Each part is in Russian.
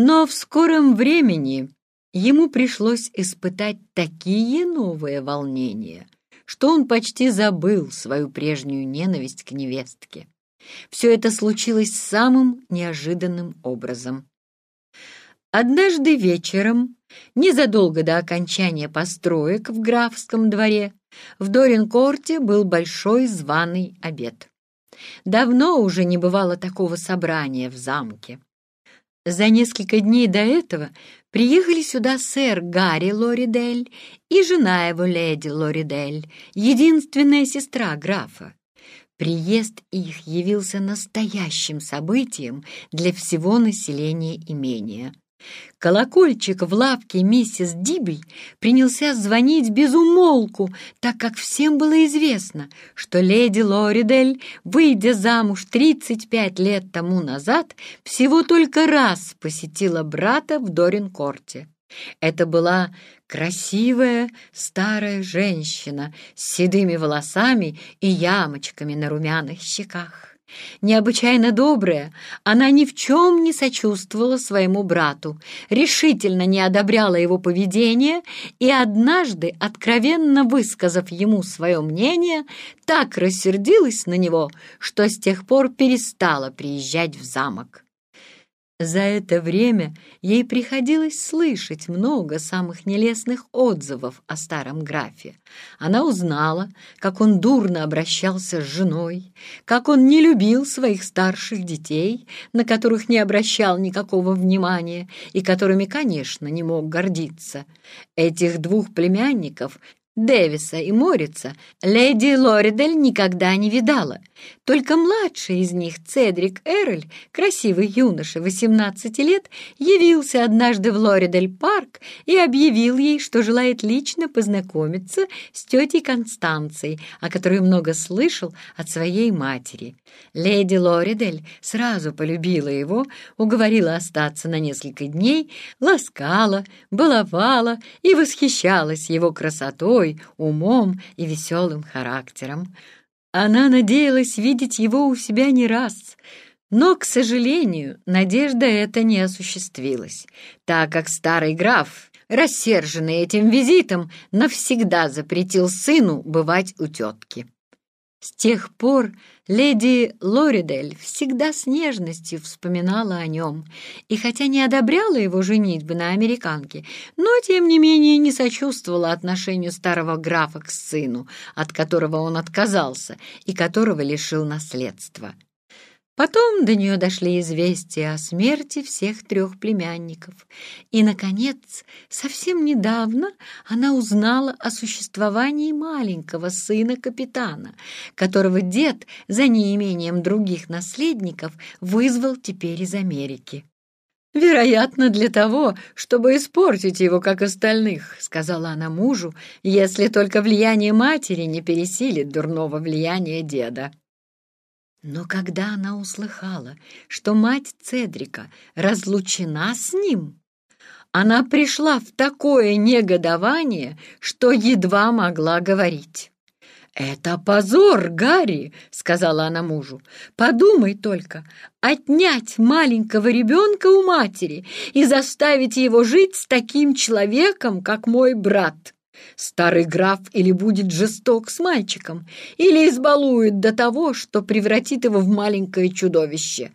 Но в скором времени ему пришлось испытать такие новые волнения, что он почти забыл свою прежнюю ненависть к невестке. Все это случилось самым неожиданным образом. Однажды вечером, незадолго до окончания построек в графском дворе, в Доринкорте был большой званый обед. Давно уже не бывало такого собрания в замке. За несколько дней до этого приехали сюда сэр Гарри Лоридель и жена его, леди Лоридель, единственная сестра графа. Приезд их явился настоящим событием для всего населения имения. Колокольчик в лапке миссис Диби принялся звонить без умолку, так как всем было известно, что леди Лоридель, выйдя замуж 35 лет тому назад, всего только раз посетила брата в Доринкорте. Это была красивая старая женщина с седыми волосами и ямочками на румяных щеках. Необычайно добрая, она ни в чем не сочувствовала своему брату, решительно не одобряла его поведение и однажды, откровенно высказав ему свое мнение, так рассердилась на него, что с тех пор перестала приезжать в замок. За это время ей приходилось слышать много самых нелестных отзывов о старом графе. Она узнала, как он дурно обращался с женой, как он не любил своих старших детей, на которых не обращал никакого внимания и которыми, конечно, не мог гордиться. Этих двух племянников Дэвиса и Морица леди Лоридель никогда не видала. Только младший из них, Цедрик Эрль, красивый юноша, 18 лет, явился однажды в Лоридель-парк и объявил ей, что желает лично познакомиться с тетей Констанцией, о которой много слышал от своей матери. Леди Лоридель сразу полюбила его, уговорила остаться на несколько дней, ласкала, баловала и восхищалась его красотой, красотой, умом и веселым характером. Она надеялась видеть его у себя не раз, но, к сожалению, надежда эта не осуществилась, так как старый граф, рассерженный этим визитом, навсегда запретил сыну бывать у тетки. С тех пор леди Лоридель всегда с нежностью вспоминала о нем, и хотя не одобряла его женитьбы на американке, но, тем не менее, не сочувствовала отношению старого графа к сыну, от которого он отказался и которого лишил наследства. Потом до нее дошли известия о смерти всех трех племянников. И, наконец, совсем недавно она узнала о существовании маленького сына капитана, которого дед, за неимением других наследников, вызвал теперь из Америки. «Вероятно, для того, чтобы испортить его, как остальных», — сказала она мужу, «если только влияние матери не пересилит дурного влияния деда». Но когда она услыхала, что мать Цедрика разлучена с ним, она пришла в такое негодование, что едва могла говорить. «Это позор, Гарри!» — сказала она мужу. «Подумай только, отнять маленького ребенка у матери и заставить его жить с таким человеком, как мой брат!» Старый граф или будет жесток с мальчиком, или избалует до того, что превратит его в маленькое чудовище.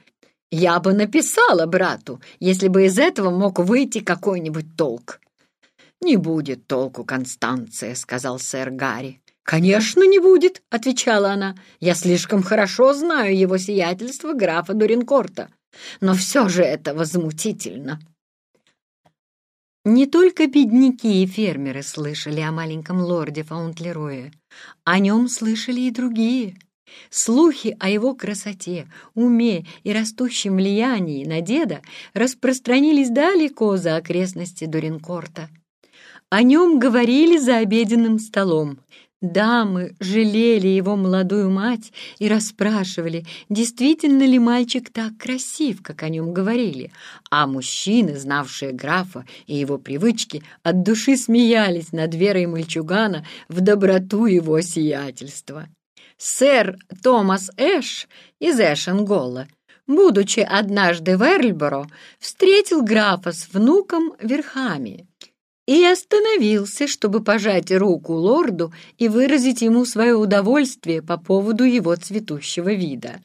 Я бы написала брату, если бы из этого мог выйти какой-нибудь толк. «Не будет толку, Констанция», — сказал сэр Гарри. «Конечно, не будет», — отвечала она. «Я слишком хорошо знаю его сиятельство графа Дуринкорта. Но все же это возмутительно». Не только бедняки и фермеры слышали о маленьком лорде Фаунтлеруе, о нем слышали и другие. Слухи о его красоте, уме и растущем влиянии на деда распространились далеко за окрестности Дуринкорта. О нем говорили за обеденным столом, Дамы жалели его молодую мать и расспрашивали, действительно ли мальчик так красив, как о нем говорили, а мужчины, знавшие графа и его привычки, от души смеялись над верой мальчугана в доброту его сиятельства. Сэр Томас Эш из Эшенголла будучи однажды в Эрльборо, встретил графа с внуком верхами и остановился, чтобы пожать руку лорду и выразить ему свое удовольствие по поводу его цветущего вида.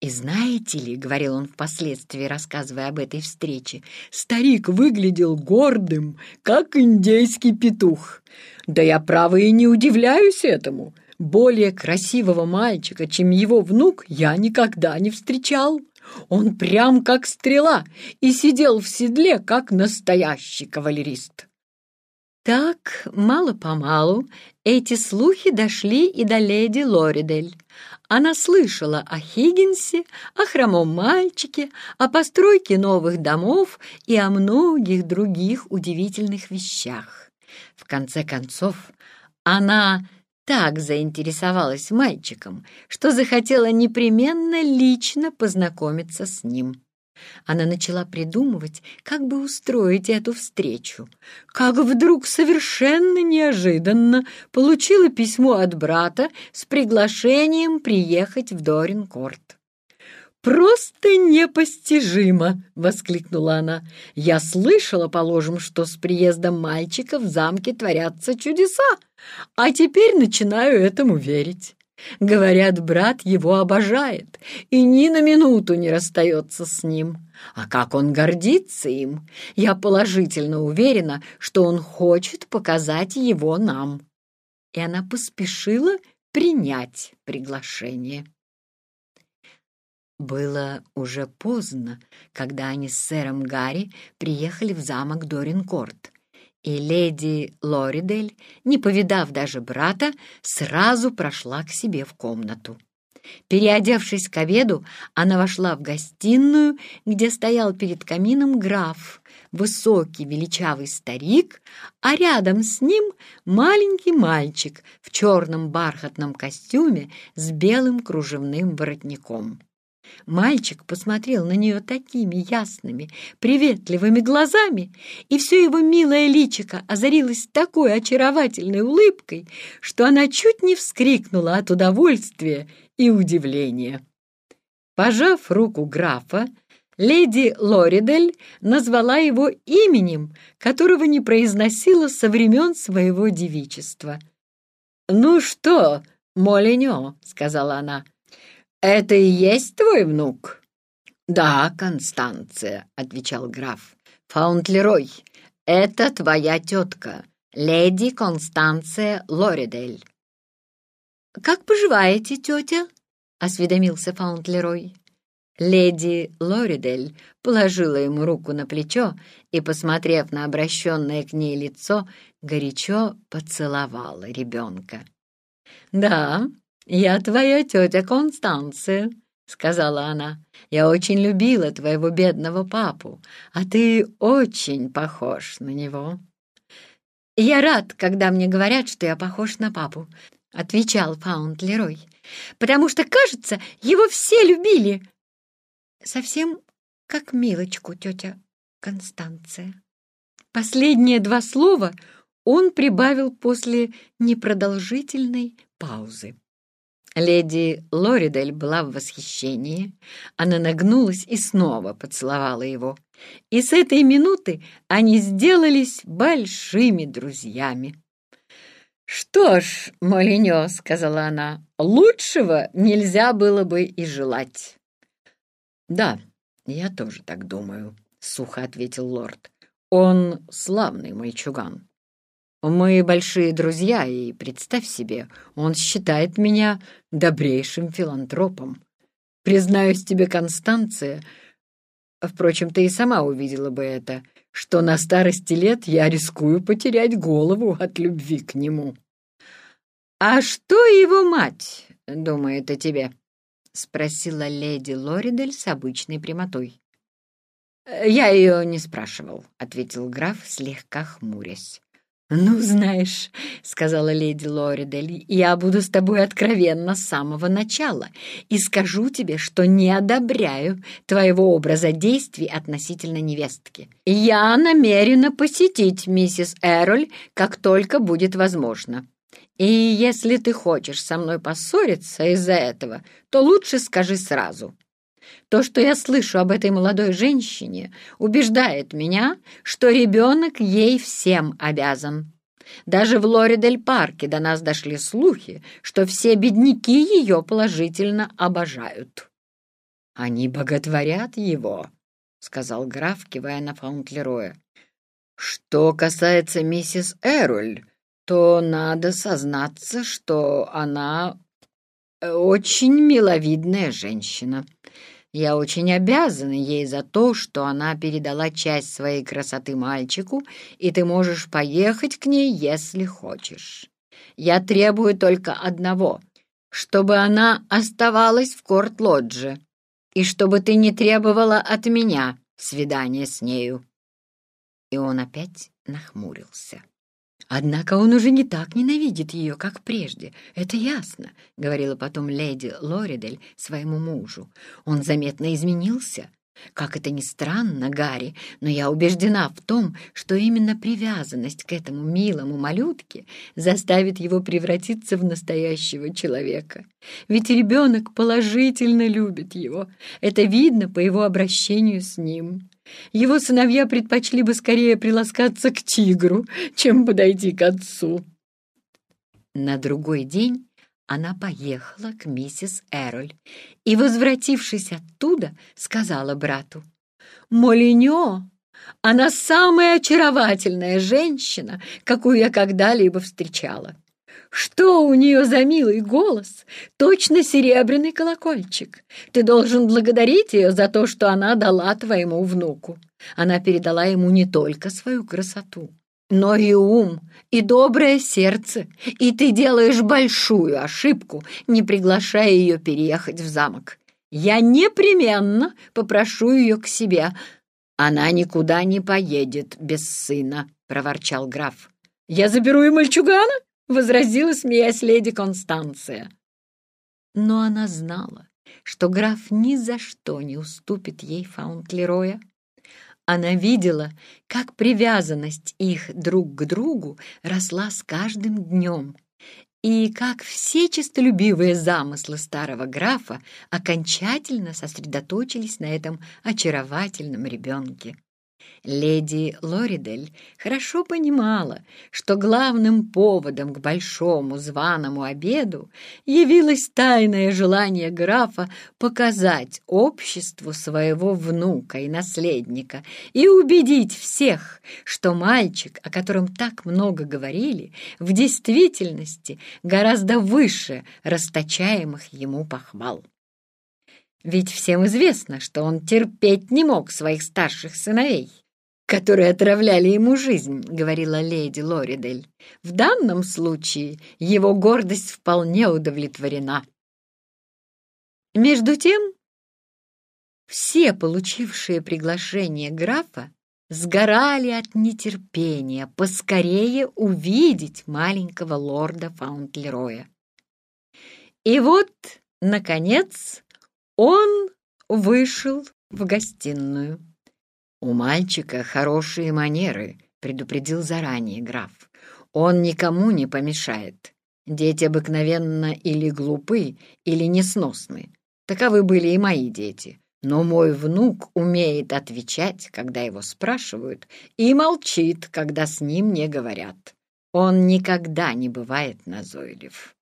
«И знаете ли, — говорил он впоследствии, рассказывая об этой встрече, — старик выглядел гордым, как индейский петух. Да я, право, и не удивляюсь этому. Более красивого мальчика, чем его внук, я никогда не встречал. Он прям как стрела и сидел в седле, как настоящий кавалерист. Так, мало-помалу, эти слухи дошли и до леди Лоридель. Она слышала о Хиггинсе, о хромом мальчике, о постройке новых домов и о многих других удивительных вещах. В конце концов, она так заинтересовалась мальчиком, что захотела непременно лично познакомиться с ним. Она начала придумывать, как бы устроить эту встречу, как вдруг совершенно неожиданно получила письмо от брата с приглашением приехать в Доринкорт. «Просто непостижимо!» — воскликнула она. «Я слышала, положим, что с приездом мальчика в замке творятся чудеса, а теперь начинаю этому верить. Говорят, брат его обожает и ни на минуту не расстается с ним. А как он гордится им! Я положительно уверена, что он хочет показать его нам». И она поспешила принять приглашение. Было уже поздно, когда они с сэром Гарри приехали в замок Доринкорт, и леди Лоридель, не повидав даже брата, сразу прошла к себе в комнату. Переодевшись к обеду, она вошла в гостиную, где стоял перед камином граф, высокий величавый старик, а рядом с ним маленький мальчик в черном бархатном костюме с белым кружевным воротником. Мальчик посмотрел на нее такими ясными, приветливыми глазами, и все его милое личико озарилось такой очаровательной улыбкой, что она чуть не вскрикнула от удовольствия и удивления. Пожав руку графа, леди Лоридель назвала его именем, которого не произносила со времен своего девичества. «Ну что, Молиньо», — сказала она, — «Это и есть твой внук?» «Да, Констанция», — отвечал граф. «Фаунтлерой, это твоя тетка, леди Констанция Лоридель». «Как поживаете, тетя?» — осведомился Фаунтлерой. Леди Лоридель положила ему руку на плечо и, посмотрев на обращенное к ней лицо, горячо поцеловала ребенка. «Да, «Я твоя тетя Констанция», — сказала она. «Я очень любила твоего бедного папу, а ты очень похож на него». «Я рад, когда мне говорят, что я похож на папу», — отвечал Фаунд Лерой, «потому что, кажется, его все любили». «Совсем как Милочку, тетя Констанция». Последние два слова он прибавил после непродолжительной паузы. Леди Лоридель была в восхищении. Она нагнулась и снова поцеловала его. И с этой минуты они сделались большими друзьями. «Что ж, Молинё», — сказала она, — «лучшего нельзя было бы и желать». «Да, я тоже так думаю», — сухо ответил лорд. «Он славный мальчуган. Мы большие друзья, и, представь себе, он считает меня добрейшим филантропом. Признаюсь тебе, Констанция, впрочем, ты и сама увидела бы это, что на старости лет я рискую потерять голову от любви к нему. «А что его мать думает о тебе?» — спросила леди Лоридель с обычной прямотой. «Я ее не спрашивал», — ответил граф, слегка хмурясь. «Ну, знаешь», — сказала леди Лоридель, — «я буду с тобой откровенна с самого начала и скажу тебе, что не одобряю твоего образа действий относительно невестки. Я намерена посетить миссис Эроль, как только будет возможно. И если ты хочешь со мной поссориться из-за этого, то лучше скажи сразу. То, что я слышу об этой молодой женщине, убеждает меня, что ребенок ей всем обязан. Даже в Лоридель-парке до нас дошли слухи, что все бедняки ее положительно обожают. «Они боготворят его», — сказал граф, кивая на Фаунтлероя. «Что касается миссис Эруль, то надо сознаться, что она очень миловидная женщина. Я очень обязана ей за то, что она передала часть своей красоты мальчику, и ты можешь поехать к ней, если хочешь. Я требую только одного, чтобы она оставалась в Корт-Лодже, и чтобы ты не требовала от меня свидания с нею. И он опять нахмурился. Однако он уже не так ненавидит ее, как прежде. Это ясно, — говорила потом леди Лоридель своему мужу. Он заметно изменился. Как это ни странно, Гарри, но я убеждена в том, что именно привязанность к этому милому малютке заставит его превратиться в настоящего человека. Ведь ребенок положительно любит его. Это видно по его обращению с ним. Его сыновья предпочли бы скорее приласкаться к тигру, чем подойти к отцу. На другой день она поехала к миссис Эроль и, возвратившись оттуда, сказала брату, «Молиньо, она самая очаровательная женщина, какую я когда-либо встречала. Что у нее за милый голос, точно серебряный колокольчик. Ты должен благодарить ее за то, что она дала твоему внуку. Она передала ему не только свою красоту, но и ум, и доброе сердце, и ты делаешь большую ошибку, не приглашая ее переехать в замок. Я непременно попрошу ее к себе. Она никуда не поедет без сына, — проворчал граф. Я заберу и мальчугана, — возразила, смеясь леди Констанция. Но она знала, что граф ни за что не уступит ей Фаунтлероя, она видела, как привязанность их друг к другу росла с каждым днем, и как все честолюбивые замыслы старого графа окончательно сосредоточились на этом очаровательном ребенке. Леди Лоридель хорошо понимала, что главным поводом к большому званому обеду явилось тайное желание графа показать обществу своего внука и наследника и убедить всех, что мальчик, о котором так много говорили, в действительности гораздо выше расточаемых ему похвал. Ведь всем известно, что он терпеть не мог своих старших сыновей, которые отравляли ему жизнь, — говорила леди Лоридель. В данном случае его гордость вполне удовлетворена. Между тем, все, получившие приглашение графа, сгорали от нетерпения поскорее увидеть маленького лорда Фаунтлероя. И вот, наконец, он вышел в гостиную. «У мальчика хорошие манеры», — предупредил заранее граф. «Он никому не помешает. Дети обыкновенно или глупы, или несносны. Таковы были и мои дети. Но мой внук умеет отвечать, когда его спрашивают, и молчит, когда с ним не говорят. Он никогда не бывает назойлив».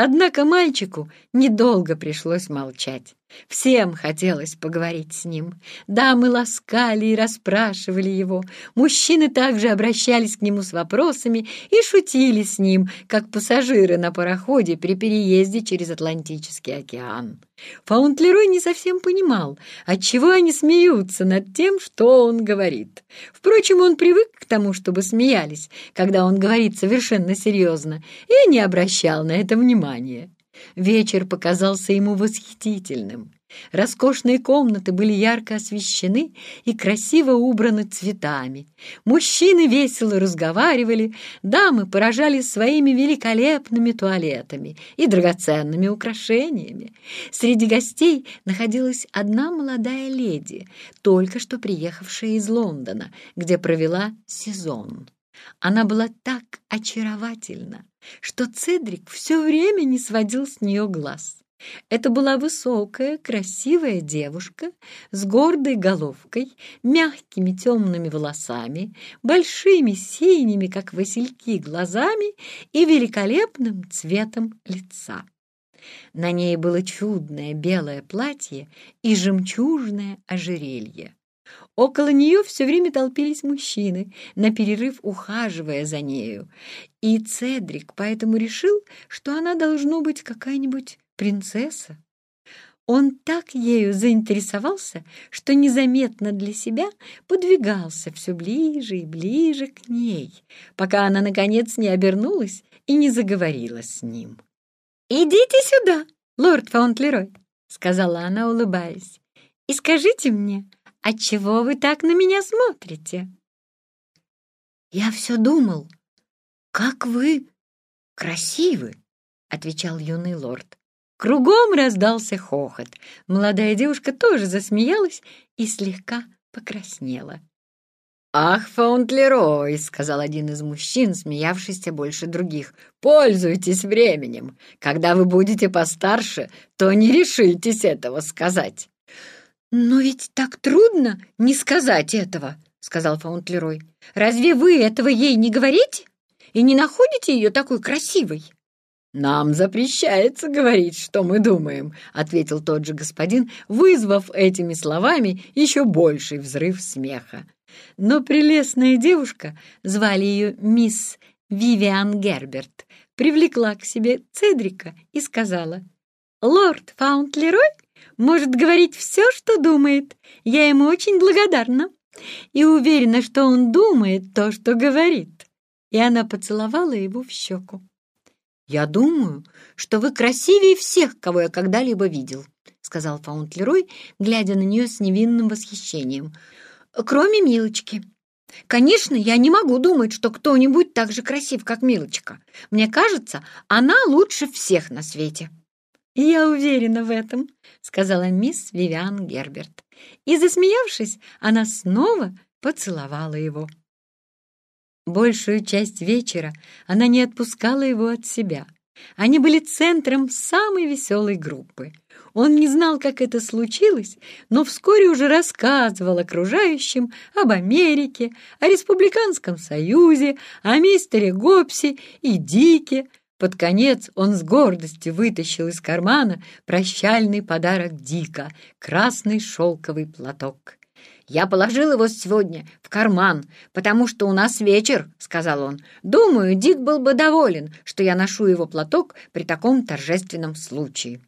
Однако мальчику недолго пришлось молчать. Всем хотелось поговорить с ним. Дамы ласкали и расспрашивали его. Мужчины также обращались к нему с вопросами и шутили с ним, как пассажиры на пароходе при переезде через Атлантический океан. Фаунтлерой не совсем понимал, отчего они смеются над тем, что он говорит. Впрочем, он привык к тому, чтобы смеялись, когда он говорит совершенно серьезно, и не обращал на это внимания. Вечер показался ему восхитительным. Роскошные комнаты были ярко освещены и красиво убраны цветами. Мужчины весело разговаривали, дамы поражали своими великолепными туалетами и драгоценными украшениями. Среди гостей находилась одна молодая леди, только что приехавшая из Лондона, где провела сезон. Она была так очаровательна, что Цедрик все время не сводил с нее глаз. Это была высокая, красивая девушка с гордой головкой, мягкими темными волосами, большими синими, как васильки, глазами и великолепным цветом лица. На ней было чудное белое платье и жемчужное ожерелье. Около нее все время толпились мужчины, на перерыв ухаживая за нею, и Цедрик поэтому решил, что она должно быть какая-нибудь принцесса. Он так ею заинтересовался, что незаметно для себя подвигался все ближе и ближе к ней, пока она, наконец, не обернулась и не заговорила с ним. «Идите сюда, лорд Фаунтлерой», — сказала она, улыбаясь, «и скажите мне, отчего вы так на меня смотрите?» «Я все думал, как вы красивы», — отвечал юный лорд. Кругом раздался хохот. Молодая девушка тоже засмеялась и слегка покраснела. «Ах, Фаунтлерой!» — сказал один из мужчин, смеявшийся больше других. «Пользуйтесь временем. Когда вы будете постарше, то не решитесь этого сказать». «Но ведь так трудно не сказать этого», — сказал Фаунтлерой. «Разве вы этого ей не говорите и не находите ее такой красивой?» «Нам запрещается говорить, что мы думаем», — ответил тот же господин, вызвав этими словами еще больший взрыв смеха. Но прелестная девушка, звали ее мисс Вивиан Герберт, привлекла к себе Цедрика и сказала, «Лорд Фаунтлерой может говорить все, что думает. Я ему очень благодарна и уверена, что он думает то, что говорит». И она поцеловала его в щеку. «Я думаю, что вы красивее всех, кого я когда-либо видел», — сказал Фаунтлерой, глядя на нее с невинным восхищением. «Кроме Милочки. Конечно, я не могу думать, что кто-нибудь так же красив, как Милочка. Мне кажется, она лучше всех на свете». «Я уверена в этом», — сказала мисс Вивиан Герберт. И, засмеявшись, она снова поцеловала его. Большую часть вечера она не отпускала его от себя. Они были центром самой веселой группы. Он не знал, как это случилось, но вскоре уже рассказывал окружающим об Америке, о Республиканском Союзе, о мистере Гопси и Дике. Под конец он с гордостью вытащил из кармана прощальный подарок Дика — красный шелковый платок. «Я положил его сегодня в карман, потому что у нас вечер», — сказал он. «Думаю, Дик был бы доволен, что я ношу его платок при таком торжественном случае».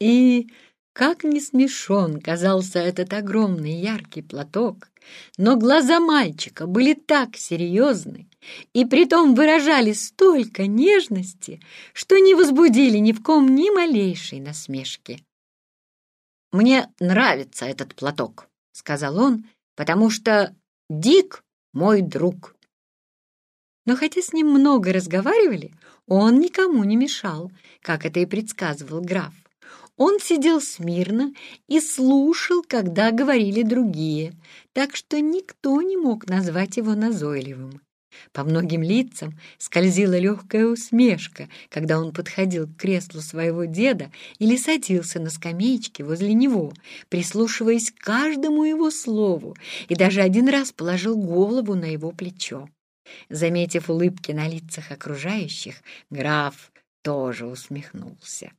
И как не смешон казался этот огромный яркий платок, но глаза мальчика были так серьезны и притом выражали столько нежности, что не возбудили ни в ком ни малейшей насмешки. «Мне нравится этот платок», — сказал он, «потому что Дик мой друг». Но хотя с ним много разговаривали, он никому не мешал, как это и предсказывал граф. Он сидел смирно и слушал, когда говорили другие, так что никто не мог назвать его назойливым. По многим лицам скользила легкая усмешка, когда он подходил к креслу своего деда или садился на скамеечке возле него, прислушиваясь к каждому его слову, и даже один раз положил голову на его плечо. Заметив улыбки на лицах окружающих, граф тоже усмехнулся.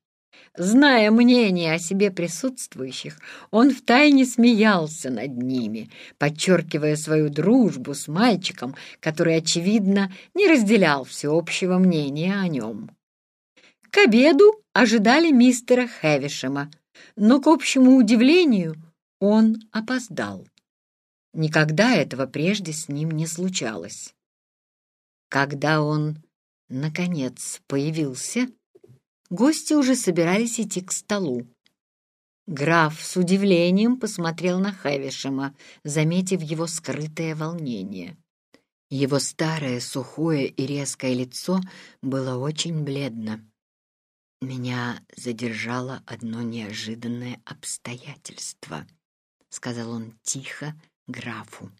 Зная мнение о себе присутствующих, он втайне смеялся над ними, подчеркивая свою дружбу с мальчиком, который, очевидно, не разделял всеобщего мнения о нем. К обеду ожидали мистера Хевишема, но, к общему удивлению, он опоздал. Никогда этого прежде с ним не случалось. Когда он, наконец, появился, Гости уже собирались идти к столу. Граф с удивлением посмотрел на Хевишема, заметив его скрытое волнение. Его старое, сухое и резкое лицо было очень бледно. «Меня задержало одно неожиданное обстоятельство», — сказал он тихо графу.